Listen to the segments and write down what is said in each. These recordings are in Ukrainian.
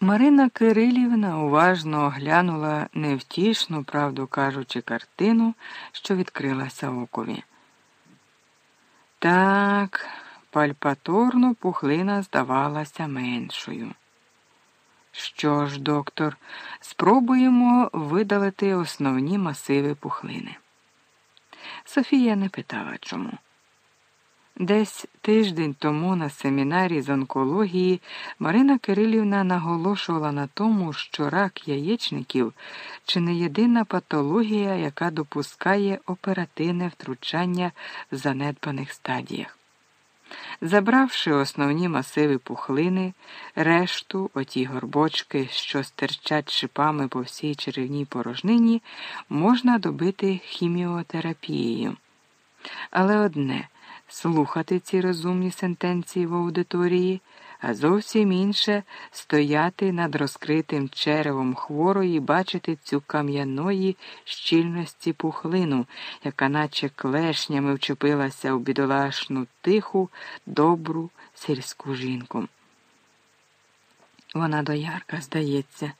Марина Кирилівна уважно оглянула невтішну, правду кажучи, картину, що відкрилася окові. Так, пальпаторно пухлина здавалася меншою. Що ж, доктор, спробуємо видалити основні масиви пухлини. Софія не питала чому. Десь тиждень тому на семінарі з онкології Марина Кирилівна наголошувала на тому, що рак яєчників чи не єдина патологія, яка допускає оперативне втручання в занедбаних стадіях. Забравши основні масиви пухлини, решту, оті горбочки, що стирчать шипами по всій черевній порожнині, можна добити хіміотерапією. Але одне слухати ці розумні сентенції в аудиторії, а зовсім інше стояти над розкритим черевом хворої і бачити цю кам'яної щільності пухлину, яка наче клешнями вчепилася у бідолашну тиху, добру сільську жінку. Вона доярка, здається.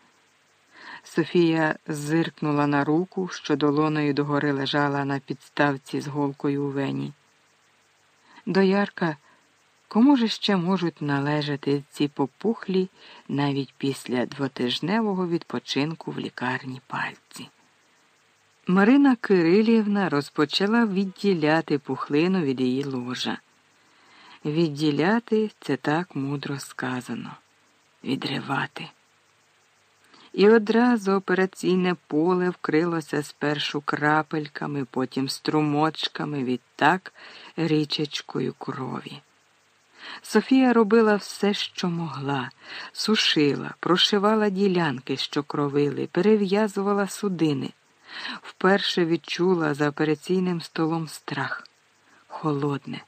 Софія зиркнула на руку, що долоною догори лежала на підставці з голкою у вені. Доярка, кому ж ще можуть належати ці попухлі навіть після двотижневого відпочинку в лікарні пальці? Марина Кирилівна розпочала відділяти пухлину від її ложа. Відділяти це так мудро сказано відривати. І одразу операційне поле вкрилося спершу крапельками, потім струмочками, відтак річечкою крові. Софія робила все, що могла, сушила, прошивала ділянки, що кровили, перев'язувала судини. Вперше відчула за операційним столом страх, холодне,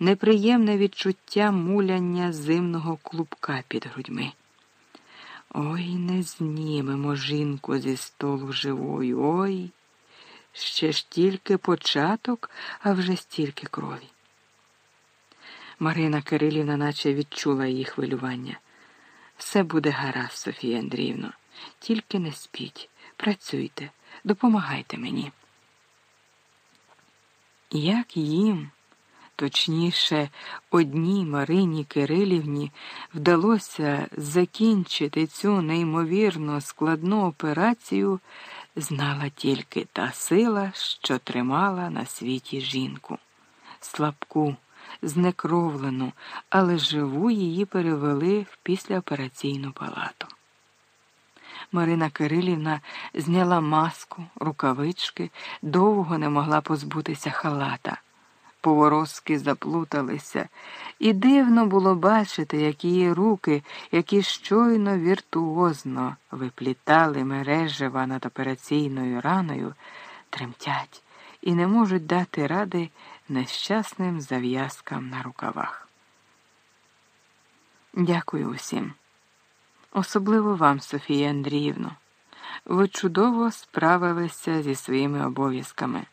неприємне відчуття муляння зимного клубка під грудьми. Ой, не знімемо жінку зі столу живою. Ой, ще ж тільки початок, а вже стільки крові. Марина Кирилівна наче відчула її хвилювання. Все буде гаразд, Софія Андріївно, тільки не спіть, працюйте, допомагайте мені. Як їм? Точніше, одній Марині Кирилівні вдалося закінчити цю неймовірно складну операцію, знала тільки та сила, що тримала на світі жінку. Слабку, знекровлену, але живу її перевели в післяопераційну палату. Марина Кирилівна зняла маску, рукавички, довго не могла позбутися халата поворозки заплуталися, і дивно було бачити, як її руки, які щойно віртуозно виплітали мережева над операційною раною, тремтять і не можуть дати ради нещасним зав'язкам на рукавах. Дякую усім, особливо вам, Софія Андріївно. Ви чудово справилися зі своїми обов'язками.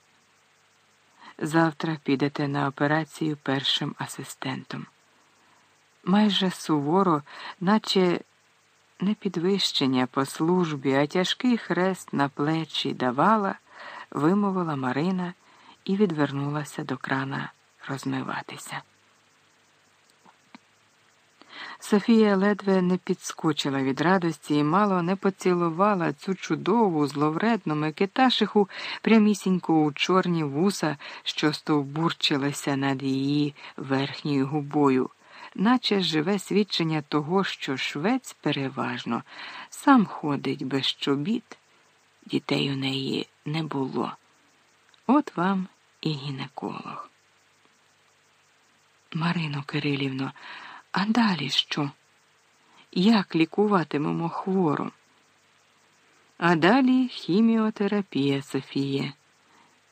Завтра підете на операцію першим асистентом. Майже суворо, наче не підвищення по службі, а тяжкий хрест на плечі давала, вимовила Марина і відвернулася до крана розмиватися. Софія ледве не підскочила від радості і мало не поцілувала цю чудову, зловредну Микиташиху прямісінько у чорні вуса, що стовбурчилися над її верхньою губою, наче живе свідчення того, що швець переважно сам ходить без чобіт. Дітей у неї не було. От вам і гінеколог. Марино Кирилівно. А далі що? Як лікуватимемо хвору? А далі хіміотерапія Софія.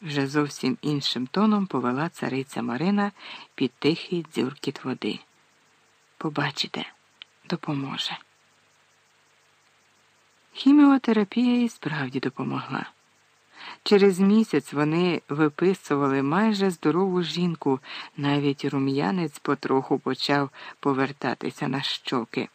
Вже зовсім іншим тоном повела цариця Марина під тихий дзюркіт води. Побачите, допоможе. Хіміотерапія і справді допомогла. Через місяць вони виписували майже здорову жінку, навіть рум'янець потроху почав повертатися на щоки.